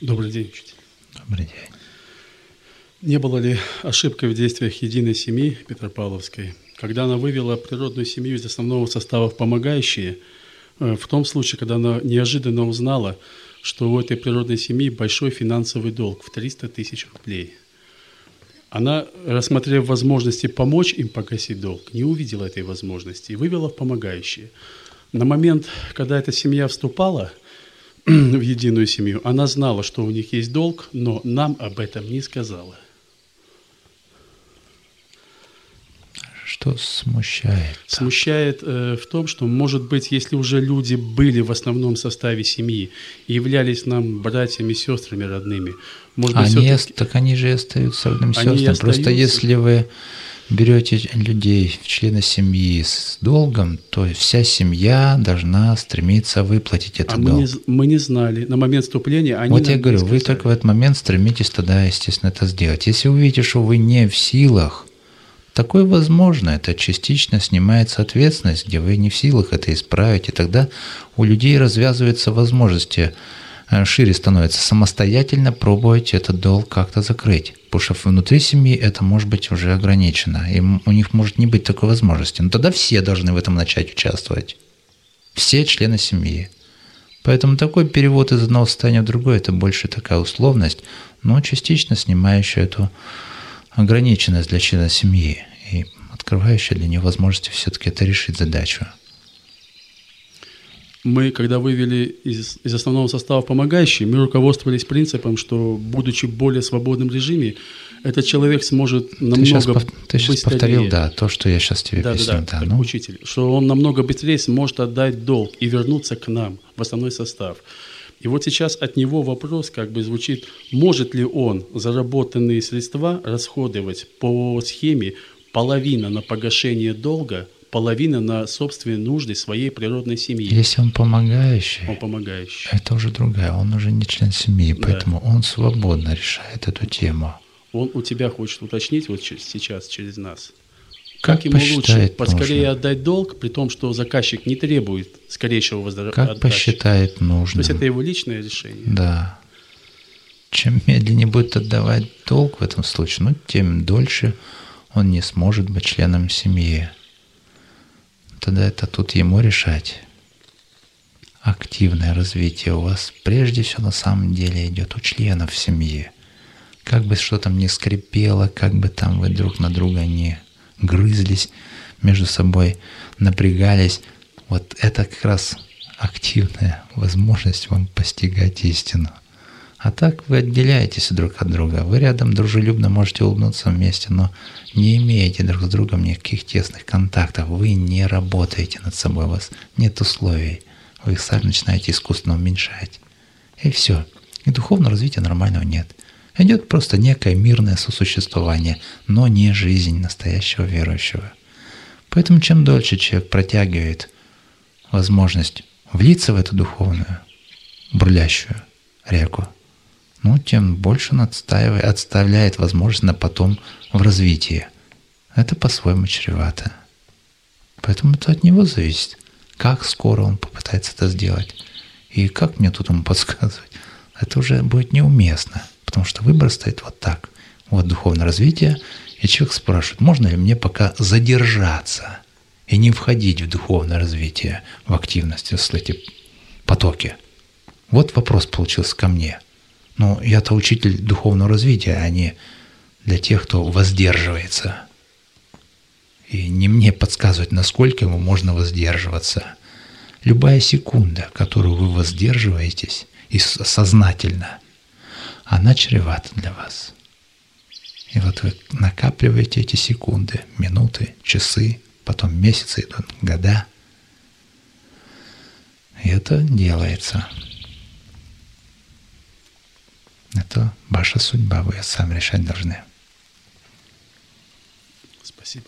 Добрый день, учитель. Добрый день. Не было ли ошибкой в действиях единой семьи Петропавловской, когда она вывела природную семью из основного состава в помогающие, э, в том случае, когда она неожиданно узнала, что у этой природной семьи большой финансовый долг в 300 тысяч рублей? Она, рассмотрев возможности помочь им погасить долг, не увидела этой возможности и вывела в помогающие. На момент, когда эта семья вступала – в единую семью, она знала, что у них есть долг, но нам об этом не сказала. Что смущает? Смущает э, в том, что, может быть, если уже люди были в основном составе семьи и являлись нам братьями, сестрами родными, может быть, они, так они же и остаются родными сестрами. Просто если вы берете людей в члены семьи с долгом, то вся семья должна стремиться выплатить этот а долг. Мы не, мы не знали. На момент вступления они Вот я говорю, вы только в этот момент стремитесь тогда, естественно, это сделать. Если увидите, что вы не в силах, такое возможно, это частично снимается ответственность, где вы не в силах это исправить, и тогда у людей развязываются возможности шире становится самостоятельно пробовать этот долг как-то закрыть. Потому что внутри семьи это может быть уже ограничено, и у них может не быть такой возможности. Но тогда все должны в этом начать участвовать. Все члены семьи. Поэтому такой перевод из одного состояния в другое – это больше такая условность, но частично снимающая эту ограниченность для члена семьи и открывающая для него возможности все-таки это решить задачу мы, когда вывели из, из основного состава помогающий, мы руководствовались принципом, что, будучи в более свободном режиме, этот человек сможет намного ты сейчас, пов, ты сейчас быстрее, повторил, да, то, что я сейчас тебе да, объяснил. Да, да, да ну. учитель, что он намного быстрее сможет отдать долг и вернуться к нам в основной состав. И вот сейчас от него вопрос как бы звучит, может ли он заработанные средства расходовать по схеме половина на погашение долга, половина на собственные нужды своей природной семьи. Если он помогающий, он помогающий. это уже другая, он уже не член семьи, да. поэтому он свободно решает эту тему. Он у тебя хочет уточнить вот сейчас через нас. Как, как ему лучше поскорее нужно. отдать долг, при том, что заказчик не требует скорейшего возвращения? Как посчитает нужным. То есть это его личное решение? Да. Чем медленнее будет отдавать долг в этом случае, ну, тем дольше он не сможет быть членом семьи тогда это тут ему решать. Активное развитие у вас прежде всего на самом деле идет у членов семьи. Как бы что там не скрипело, как бы там вы друг на друга не грызлись между собой, напрягались, вот это как раз активная возможность вам постигать истину. А так вы отделяетесь друг от друга. Вы рядом дружелюбно можете улыбнуться вместе, но не имеете друг с другом никаких тесных контактов. Вы не работаете над собой, у вас нет условий. Вы их сами начинаете искусственно уменьшать. И все. И духовного развития нормального нет. Идет просто некое мирное сосуществование, но не жизнь настоящего верующего. Поэтому чем дольше человек протягивает возможность влиться в эту духовную, бурлящую реку, ну, тем больше он отстаивает, отставляет возможность на потом в развитии. Это по-своему чревато. Поэтому это от него зависит, как скоро он попытается это сделать. И как мне тут ему подсказывать, это уже будет неуместно, потому что выбор стоит вот так. Вот духовное развитие, и человек спрашивает, можно ли мне пока задержаться и не входить в духовное развитие, в активность, в эти потоки. Вот вопрос получился ко мне – но я-то учитель духовного развития, а не для тех, кто воздерживается. И не мне подсказывать, насколько ему можно воздерживаться. Любая секунда, которую вы воздерживаетесь, и сознательно, она чревата для вас. И вот вы накапливаете эти секунды, минуты, часы, потом месяцы идут, года. И это делается. Это ваша судьба, вы сами решать должны. Спасибо.